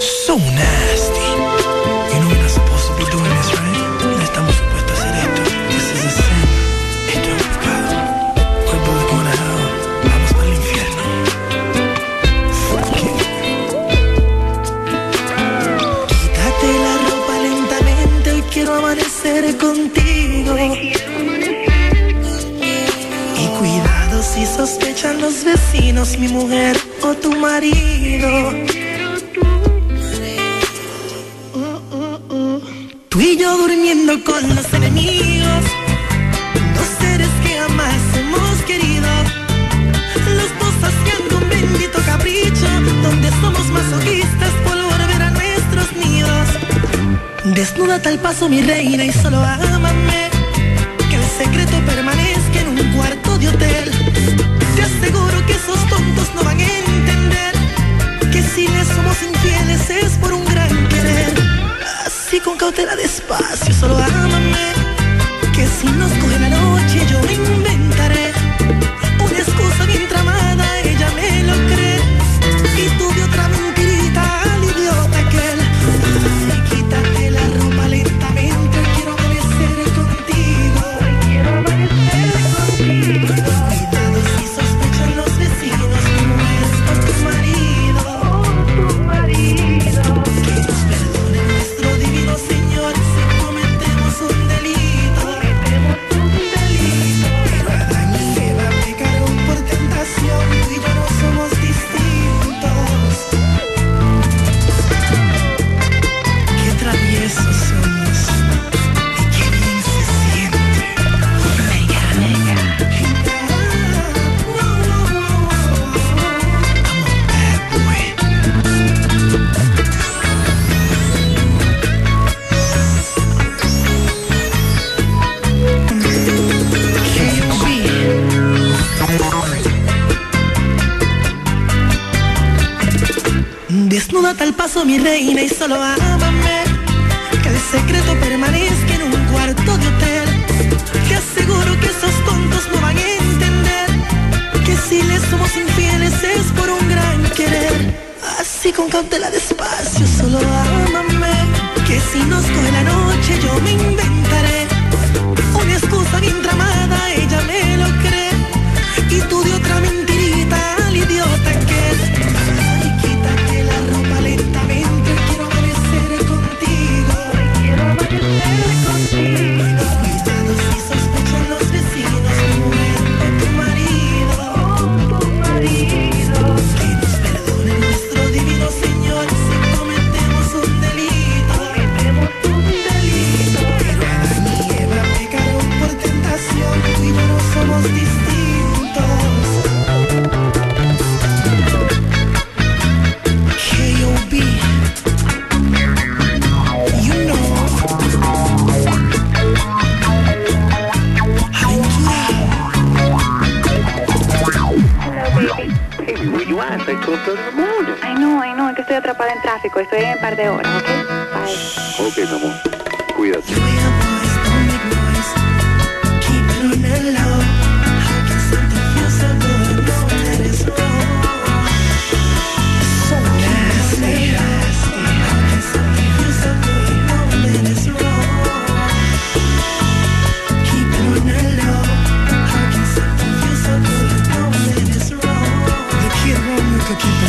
So nasty. You know we're not supposed to be doing this, right? No estamos supuestos a hacer esto. This is a sin. Esto es un pecado. We're both going to hell. Vamos el infierno. Fuck it. Quítate la ropa lentamente. Hoy quiero amanecer contigo. Y cuidado si sospechan los vecinos, mi mujer o tu marido. Y yo durmiendo con los enemigos, dos seres que jamás hemos querido, los dos haciendo un bendito capricho, donde somos masoquistas por volver a nuestros nidos. Desnúdate al paso, mi reina, y solo ámame, Cautela despacio, solo ámame. Que si nos coge la noche Desnúdate al paso, mi reina, y solo ámame. Que el secreto permanezca en un cuarto de hotel. Te aseguro que esos tontos no van a entender que si les somos infieles es por un gran querer. Así con cautela despacio, solo ámame. Que si nos coge la noche yo me inventaré una excusa bien tramada, ella me At? It's like 12:30 in the morning. Ay, no, ay, no, es que estoy atrapada en tráfico. Estoy en un par de horas, ¿ok? Bye. Ok, mi amor. cookie.